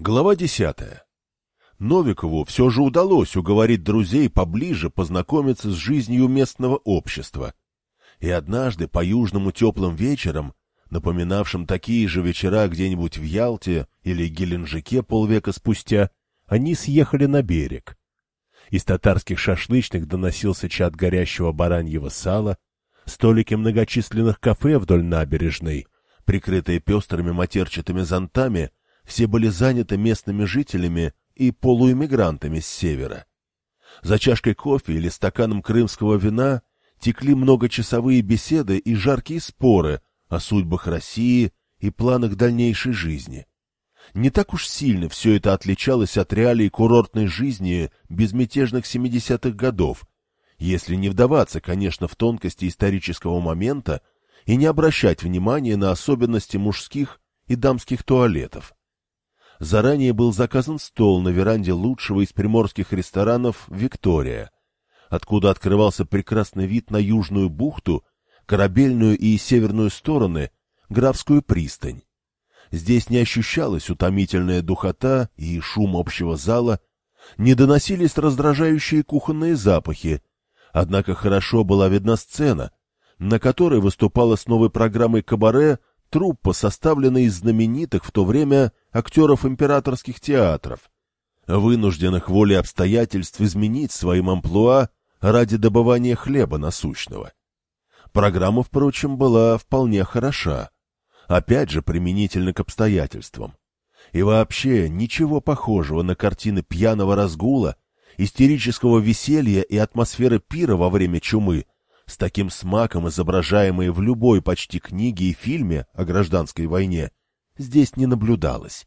Глава десятая. Новикову все же удалось уговорить друзей поближе познакомиться с жизнью местного общества. И однажды по южному теплым вечерам, напоминавшим такие же вечера где-нибудь в Ялте или Геленджике полвека спустя, они съехали на берег. Из татарских шашлычных доносился чад горящего бараньего сала, столики многочисленных кафе вдоль набережной, прикрытые пестрыми матерчатыми зонтами, все были заняты местными жителями и полуэмигрантами с севера. За чашкой кофе или стаканом крымского вина текли многочасовые беседы и жаркие споры о судьбах России и планах дальнейшей жизни. Не так уж сильно все это отличалось от реалий курортной жизни безмятежных 70-х годов, если не вдаваться, конечно, в тонкости исторического момента и не обращать внимания на особенности мужских и дамских туалетов заранее был заказан стол на веранде лучшего из приморских ресторанов «Виктория», откуда открывался прекрасный вид на южную бухту, корабельную и северную стороны, графскую пристань. Здесь не ощущалась утомительная духота и шум общего зала, не доносились раздражающие кухонные запахи, однако хорошо была видна сцена, на которой выступала с новой программой кабаре труппа, составленная из знаменитых в то время актеров императорских театров, вынужденных волей обстоятельств изменить своим амплуа ради добывания хлеба насущного. Программа, впрочем, была вполне хороша, опять же применительно к обстоятельствам. И вообще ничего похожего на картины пьяного разгула, истерического веселья и атмосферы пира во время чумы – с таким смаком изображаемые в любой почти книге и фильме о гражданской войне, здесь не наблюдалось.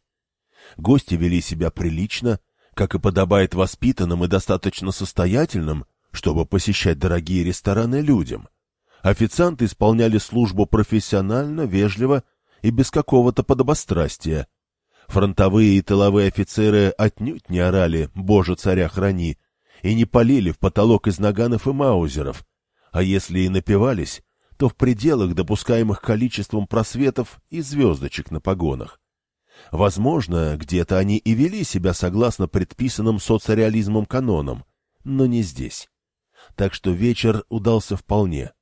Гости вели себя прилично, как и подобает воспитанным и достаточно состоятельным, чтобы посещать дорогие рестораны людям. Официанты исполняли службу профессионально, вежливо и без какого-то подобострастия. Фронтовые и тыловые офицеры отнюдь не орали «Боже, царя храни!» и не полили в потолок из наганов и маузеров, а если и напивались, то в пределах допускаемых количеством просветов и звездочек на погонах. Возможно, где-то они и вели себя согласно предписанным соцреализмом канонам, но не здесь. Так что вечер удался вполне.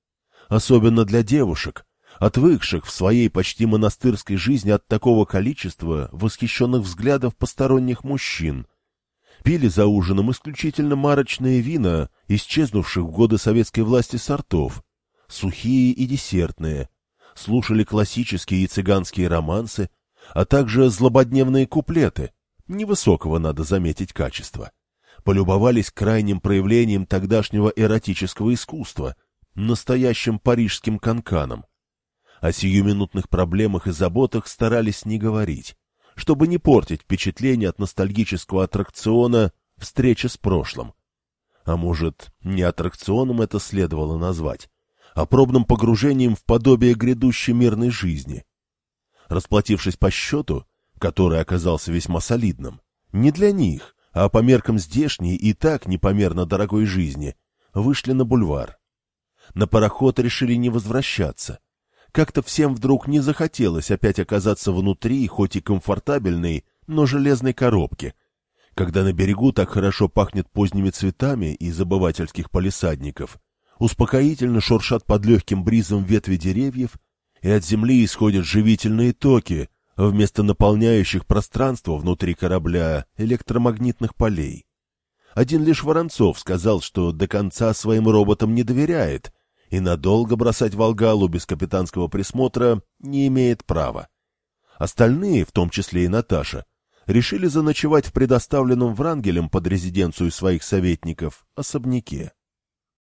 Особенно для девушек, отвыкших в своей почти монастырской жизни от такого количества восхищенных взглядов посторонних мужчин, пили за ужином исключительно марочные вина, исчезнувших в годы советской власти сортов, сухие и десертные, слушали классические и цыганские романсы, а также злободневные куплеты, невысокого, надо заметить, качества. Полюбовались крайним проявлением тогдашнего эротического искусства, настоящим парижским канканом. О сиюминутных проблемах и заботах старались не говорить чтобы не портить впечатление от ностальгического аттракциона «Встреча с прошлым». А может, не аттракционом это следовало назвать, а пробным погружением в подобие грядущей мирной жизни. Расплатившись по счету, который оказался весьма солидным, не для них, а по меркам здешней и так непомерно дорогой жизни, вышли на бульвар. На пароход решили не возвращаться — как-то всем вдруг не захотелось опять оказаться внутри, хоть и комфортабельной, но железной коробки, когда на берегу так хорошо пахнет поздними цветами из обывательских палисадников, успокоительно шуршат под легким бризом ветви деревьев, и от земли исходят живительные токи, вместо наполняющих пространство внутри корабля электромагнитных полей. Один лишь Воронцов сказал, что до конца своим роботам не доверяет — и надолго бросать Волгалу без капитанского присмотра не имеет права. Остальные, в том числе и Наташа, решили заночевать в предоставленном Врангелем под резиденцию своих советников особняке.